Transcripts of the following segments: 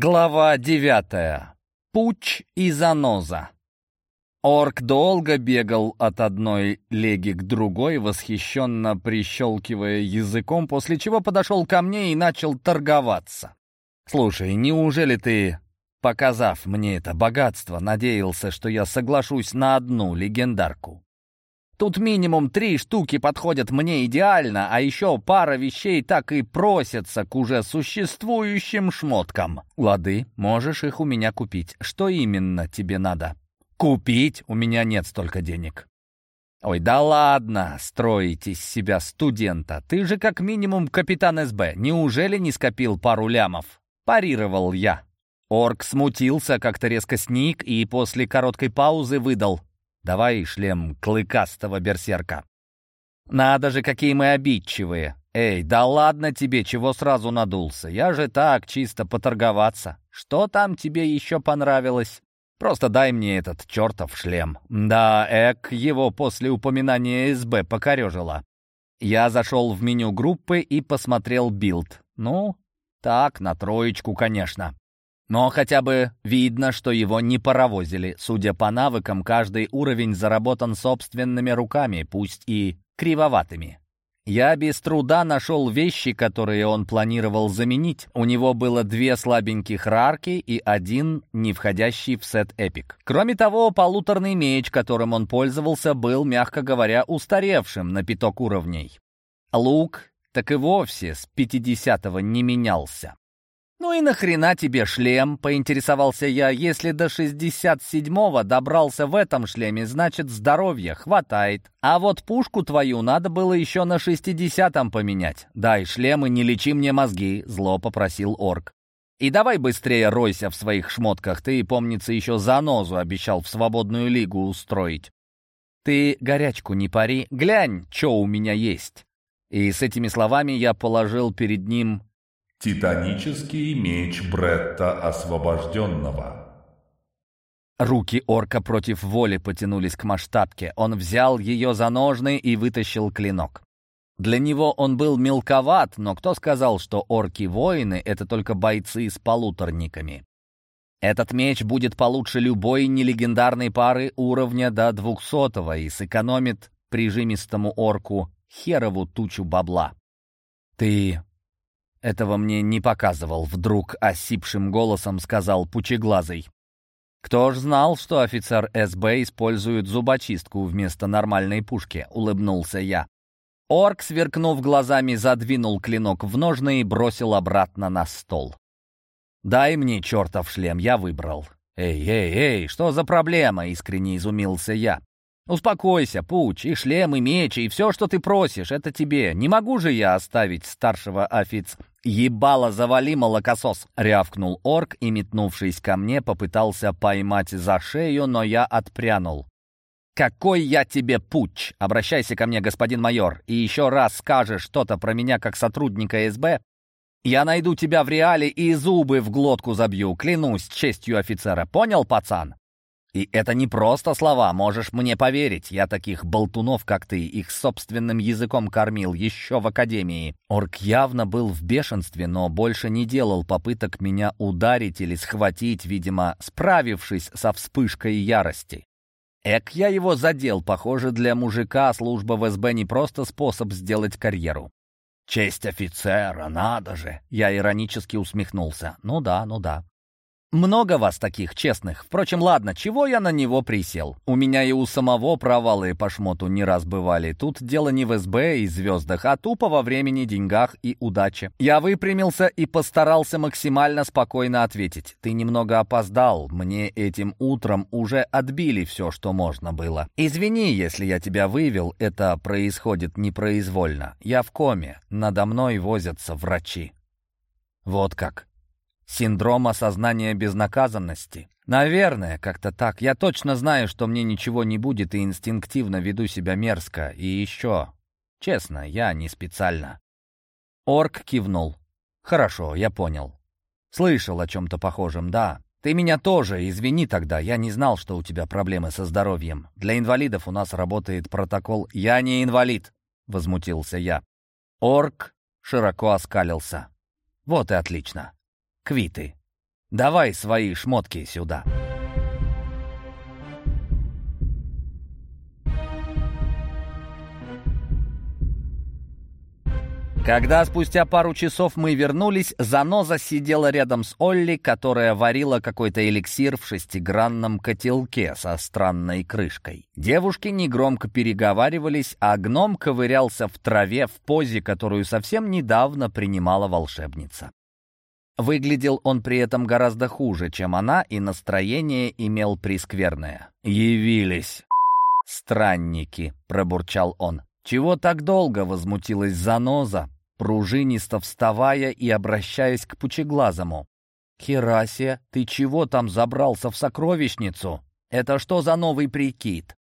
Глава девятая. Пуч и заноза. Орк долго бегал от одной леги к другой, восхищенно прищелкивая языком, после чего подошел ко мне и начал торговаться. «Слушай, неужели ты, показав мне это богатство, надеялся, что я соглашусь на одну легендарку?» Тут минимум три штуки подходят мне идеально, а еще пара вещей так и просятся к уже существующим шмоткам. Лады, можешь их у меня купить. Что именно тебе надо? Купить? У меня нет столько денег. Ой, да ладно, строить из себя студента. Ты же как минимум капитан СБ. Неужели не скопил пару лямов? Парировал я. Орк смутился, как-то резко сник и после короткой паузы выдал. Давай шлем клыкастого берсерка. Надо же, какие мы обидчивые. Эй, да ладно тебе, чего сразу надулся? Я же так, чисто поторговаться. Что там тебе еще понравилось? Просто дай мне этот чертов шлем. Да, эк, его после упоминания СБ покорежило. Я зашел в меню группы и посмотрел билд. Ну, так, на троечку, конечно. Но хотя бы видно, что его не паровозили. Судя по навыкам, каждый уровень заработан собственными руками, пусть и кривоватыми. Я без труда нашел вещи, которые он планировал заменить. У него было две слабеньких рарки и один, не входящий в сет эпик. Кроме того, полуторный меч, которым он пользовался, был, мягко говоря, устаревшим на пяток уровней. Лук так и вовсе с 50-го не менялся. «Ну и нахрена тебе шлем?» — поинтересовался я. «Если до 67-го добрался в этом шлеме, значит, здоровья хватает. А вот пушку твою надо было еще на 60-м поменять. Дай шлем и не лечи мне мозги», — зло попросил орк. «И давай быстрее ройся в своих шмотках. Ты, помнится, еще занозу обещал в свободную лигу устроить. Ты горячку не пари, глянь, что у меня есть». И с этими словами я положил перед ним Титанический меч Бретта Освобожденного. Руки орка против воли потянулись к масштабке. Он взял ее за ножны и вытащил клинок. Для него он был мелковат, но кто сказал, что орки-воины — это только бойцы с полуторниками? Этот меч будет получше любой нелегендарной пары уровня до двухсотого и сэкономит прижимистому орку херову тучу бабла. «Ты этого мне не показывал, вдруг осипшим голосом сказал Пучеглазый. «Кто ж знал, что офицер СБ использует зубочистку вместо нормальной пушки?» — улыбнулся я. Орк, сверкнув глазами, задвинул клинок в ножны и бросил обратно на стол. «Дай мне чертов шлем, я выбрал». «Эй, эй, эй, что за проблема?» — искренне изумился я. «Успокойся, Пуч, и шлем, и меч, и все, что ты просишь, это тебе. Не могу же я оставить старшего офиц...» «Ебало, завали, молокосос!» — рявкнул орк и, метнувшись ко мне, попытался поймать за шею, но я отпрянул. «Какой я тебе пуч! Обращайся ко мне, господин майор, и еще раз скажешь что-то про меня как сотрудника СБ, я найду тебя в реале и зубы в глотку забью, клянусь честью офицера. Понял, пацан?» И это не просто слова, можешь мне поверить. Я таких болтунов, как ты, их собственным языком кормил еще в академии. Орк явно был в бешенстве, но больше не делал попыток меня ударить или схватить, видимо, справившись со вспышкой ярости. Эк, я его задел. Похоже, для мужика служба в СБ не просто способ сделать карьеру. «Честь офицера, надо же!» Я иронически усмехнулся. «Ну да, ну да. Много вас таких, честных. Впрочем, ладно, чего я на него присел? У меня и у самого провалы по шмоту не раз бывали. Тут дело не в СБ и звездах, а тупо во времени, деньгах и удаче. Я выпрямился и постарался максимально спокойно ответить. Ты немного опоздал. Мне этим утром уже отбили все, что можно было. Извини, если я тебя вывел, это происходит непроизвольно. Я в коме. Надо мной возятся врачи. Вот как. Синдром осознания безнаказанности? Наверное, как-то так. Я точно знаю, что мне ничего не будет и инстинктивно веду себя мерзко. И еще, честно, я не специально. Орк кивнул. Хорошо, я понял. Слышал о чем-то похожем, да. Ты меня тоже, извини тогда, я не знал, что у тебя проблемы со здоровьем. Для инвалидов у нас работает протокол «Я не инвалид», — возмутился я. Орк широко оскалился. Вот и отлично. Квиты. Давай свои шмотки сюда». Когда спустя пару часов мы вернулись, Заноза сидела рядом с Олли, которая варила какой-то эликсир в шестигранном котелке со странной крышкой. Девушки негромко переговаривались, а гном ковырялся в траве в позе, которую совсем недавно принимала волшебница. Выглядел он при этом гораздо хуже, чем она, и настроение имел прискверное. «Явились странники», — пробурчал он. «Чего так долго?» — возмутилась Заноза, пружинисто вставая и обращаясь к пучеглазому. «Херасия, ты чего там забрался в сокровищницу? Это что за новый прикид?»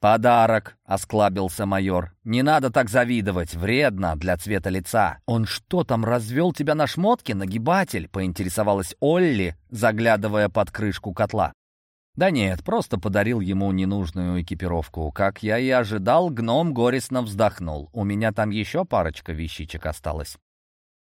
«Подарок», — осклабился майор. «Не надо так завидовать, вредно для цвета лица». «Он что там, развел тебя на шмотке, нагибатель?» — поинтересовалась Олли, заглядывая под крышку котла. Да нет, просто подарил ему ненужную экипировку. Как я и ожидал, гном горестно вздохнул. У меня там еще парочка вещичек осталось.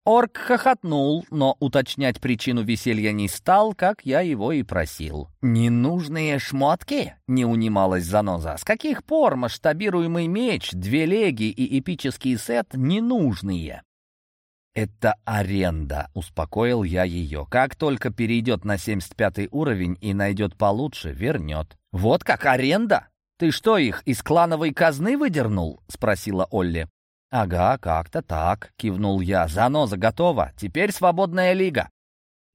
Орк хохотнул, но уточнять причину веселья не стал, как я его и просил. «Ненужные шмотки?» — не унималась заноза. «С каких пор масштабируемый меч, две леги и эпический сет ненужные?» «Это аренда», — успокоил я ее. «Как только перейдет на 75 уровень и найдет получше, вернет». «Вот как аренда? Ты что, их из клановой казны выдернул?» — спросила Олли. «Ага, как-то так», — кивнул я. «Заноза готова. Теперь свободная лига».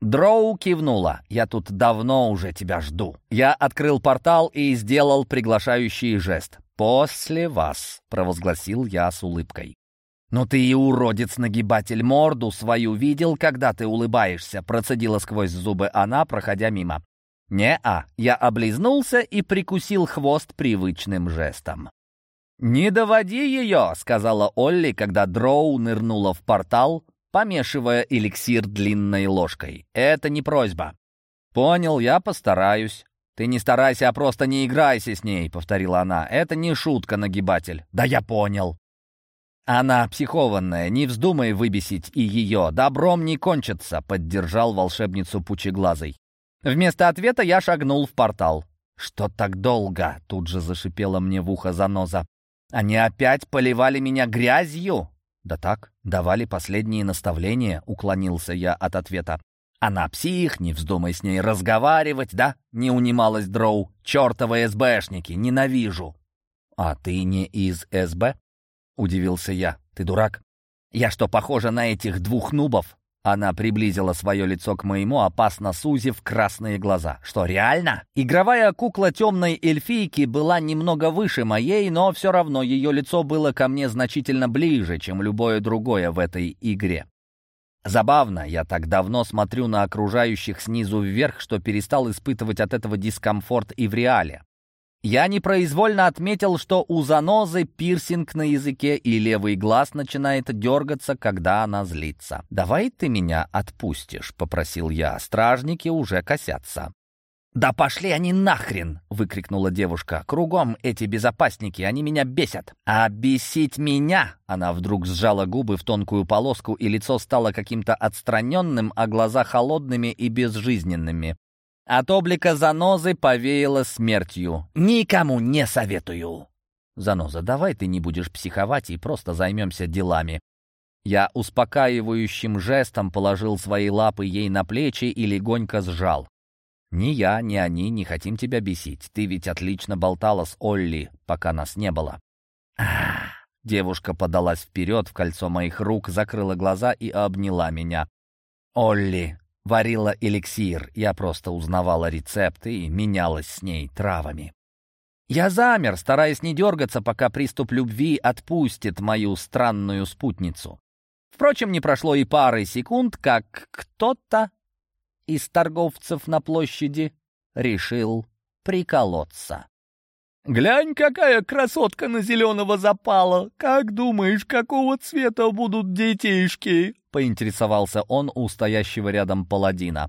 Дроу кивнула. «Я тут давно уже тебя жду». Я открыл портал и сделал приглашающий жест. «После вас», — провозгласил я с улыбкой. «Ну ты и уродец-нагибатель, морду свою видел, когда ты улыбаешься?» Процедила сквозь зубы она, проходя мимо. «Не-а». Я облизнулся и прикусил хвост привычным жестом. «Не доводи ее», — сказала Олли, когда Дроу нырнула в портал, помешивая эликсир длинной ложкой. «Это не просьба». «Понял, я постараюсь». «Ты не старайся, а просто не играйся с ней», — повторила она. «Это не шутка, нагибатель». «Да я понял». «Она психованная, не вздумай выбесить и ее, добром не кончится», — поддержал волшебницу Пучеглазой. Вместо ответа я шагнул в портал. «Что так долго?» — тут же зашипела мне в ухо заноза. «Они опять поливали меня грязью?» «Да так, давали последние наставления», — уклонился я от ответа. «Она псих, не вздумай с ней разговаривать, да?» — не унималась Дроу. «Чертовы СБшники, ненавижу!» «А ты не из СБ?» — удивился я. «Ты дурак? Я что, похожа на этих двух нубов?» Она приблизила свое лицо к моему, опасно сузив красные глаза. «Что, реально?» Игровая кукла темной эльфийки была немного выше моей, но все равно ее лицо было ко мне значительно ближе, чем любое другое в этой игре. Забавно, я так давно смотрю на окружающих снизу вверх, что перестал испытывать от этого дискомфорт и в реале. Я непроизвольно отметил, что у занозы пирсинг на языке и левый глаз начинает дергаться, когда она злится. «Давай ты меня отпустишь», — попросил я. «Стражники уже косятся». «Да пошли они нахрен!» — выкрикнула девушка. «Кругом эти безопасники, они меня бесят!» «А бесить меня!» Она вдруг сжала губы в тонкую полоску, и лицо стало каким-то отстраненным, а глаза холодными и безжизненными. От облика занозы повеяло смертью. «Никому не советую!» «Заноза, давай ты не будешь психовать и просто займемся делами». Я успокаивающим жестом положил свои лапы ей на плечи и легонько сжал. «Ни я, ни они не хотим тебя бесить. Ты ведь отлично болтала с Олли, пока нас не было». «Ах!» Девушка подалась вперед в кольцо моих рук, закрыла глаза и обняла меня. «Олли, Варила эликсир, я просто узнавала рецепты и менялась с ней травами. Я замер, стараясь не дергаться, пока приступ любви отпустит мою странную спутницу. Впрочем, не прошло и пары секунд, как кто-то из торговцев на площади решил приколоться. «Глянь, какая красотка на зеленого запала! Как думаешь, какого цвета будут детишки?» — поинтересовался он у стоящего рядом паладина.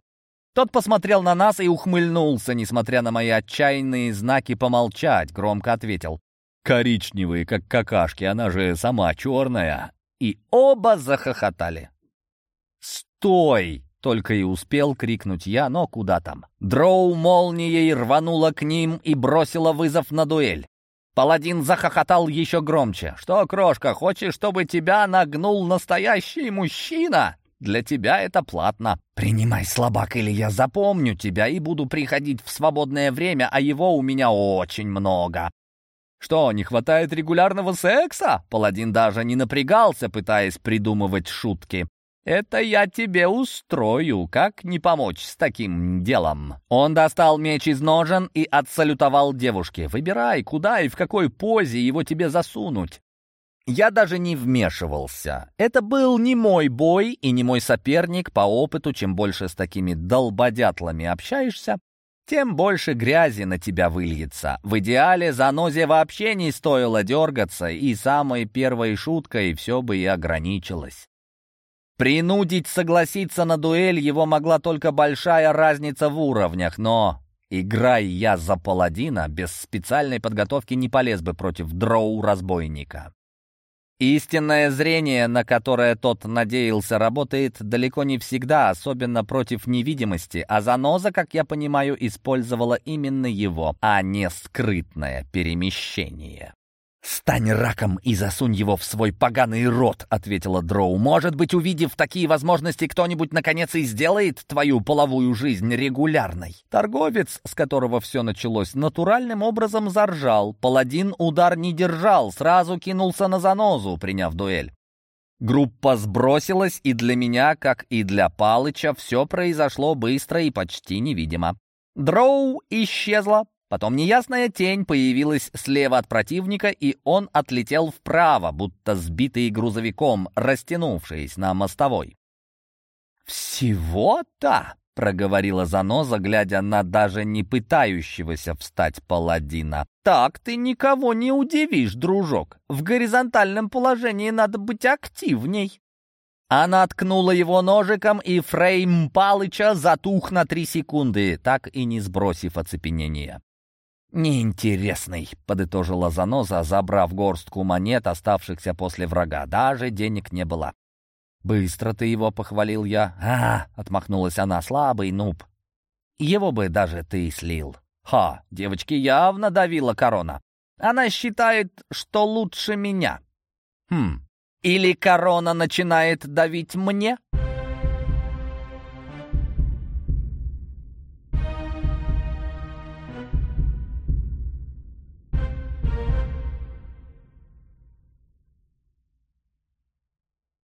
Тот посмотрел на нас и ухмыльнулся, несмотря на мои отчаянные знаки помолчать, громко ответил. «Коричневые, как какашки, она же сама черная». И оба захохотали. «Стой!» Только и успел крикнуть я, но куда там. Дроу молнией рванула к ним и бросила вызов на дуэль. Паладин захохотал еще громче. «Что, крошка, хочешь, чтобы тебя нагнул настоящий мужчина? Для тебя это платно. Принимай, слабак, или я запомню тебя и буду приходить в свободное время, а его у меня очень много». «Что, не хватает регулярного секса?» Паладин даже не напрягался, пытаясь придумывать шутки. «Это я тебе устрою, как не помочь с таким делом?» Он достал меч из ножен и отсалютовал девушке. «Выбирай, куда и в какой позе его тебе засунуть». Я даже не вмешивался. Это был не мой бой и не мой соперник по опыту. Чем больше с такими долбодятлами общаешься, тем больше грязи на тебя выльется. В идеале занозе вообще не стоило дергаться, и самой первой шуткой все бы и ограничилось. Принудить согласиться на дуэль его могла только большая разница в уровнях, но, играя я за паладина, без специальной подготовки не полез бы против дроу-разбойника. Истинное зрение, на которое тот надеялся, работает далеко не всегда, особенно против невидимости, а заноза, как я понимаю, использовала именно его, а не скрытное перемещение. «Стань раком и засунь его в свой поганый рот», — ответила Дроу. «Может быть, увидев такие возможности, кто-нибудь наконец и сделает твою половую жизнь регулярной». Торговец, с которого все началось, натуральным образом заржал. Паладин удар не держал, сразу кинулся на занозу, приняв дуэль. Группа сбросилась, и для меня, как и для Палыча, все произошло быстро и почти невидимо. Дроу исчезла, Потом неясная тень появилась слева от противника, и он отлетел вправо, будто сбитый грузовиком, растянувшись на мостовой. «Всего-то?» — проговорила Заноза, глядя на даже не пытающегося встать паладина. «Так ты никого не удивишь, дружок. В горизонтальном положении надо быть активней». Она ткнула его ножиком, и фрейм Палыча затух на три секунды, так и не сбросив оцепенения. «Неинтересный», — подытожила Заноза, забрав горстку монет, оставшихся после врага. Даже денег не было. «Быстро ты его похвалил я». «А!» — отмахнулась она, — «слабый нуб. Его бы даже ты слил». «Ха! Девочки явно давила корона. Она считает, что лучше меня». «Хм. Или корона начинает давить мне?»